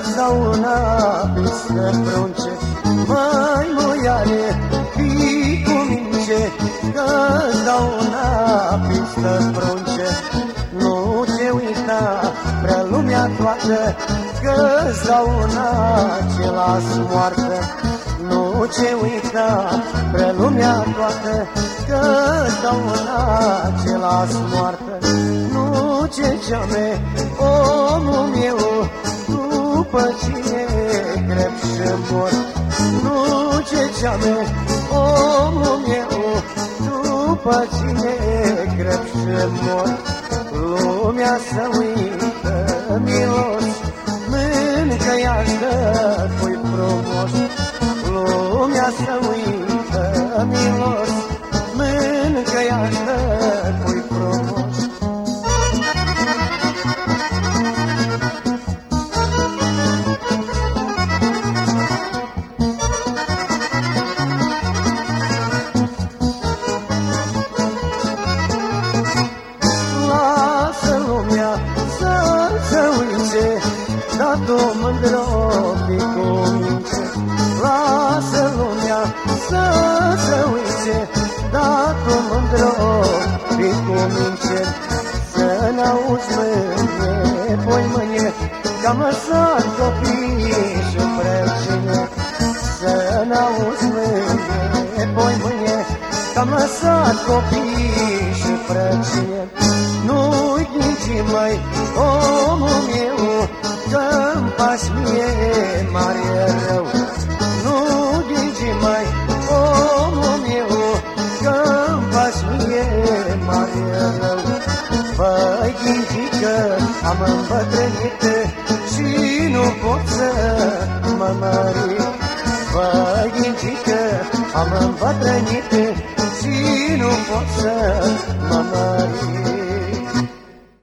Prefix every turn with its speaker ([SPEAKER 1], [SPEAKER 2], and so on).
[SPEAKER 1] totdeauna să prunce. Mai muiare, fii cu mince, că-ți dau una să prunce. Nu te uita, prea lumea toată, că-ți dau una ce las moartă. Nu te uita, prea lumea toată, că-ți dau una ce las moartă. Nu ce geame, om După cine greb și mor Nu ce geame omul meu. După cine greb și mor Lumea să uită tu mândro fi cu minte Lasă lumea să se uite Dar tu mândro fi cu minte Să n-auzi mâine, poi mâine Că am lăsat copiii și precine Să n-auzi mâine, poi mâine Că am lăsat copiii și faci mie mare rău. Păi ghici că am îmbătrânit Și nu pot să mă mări. Păi ghici că am îmbătrânit Și nu pot să mă mări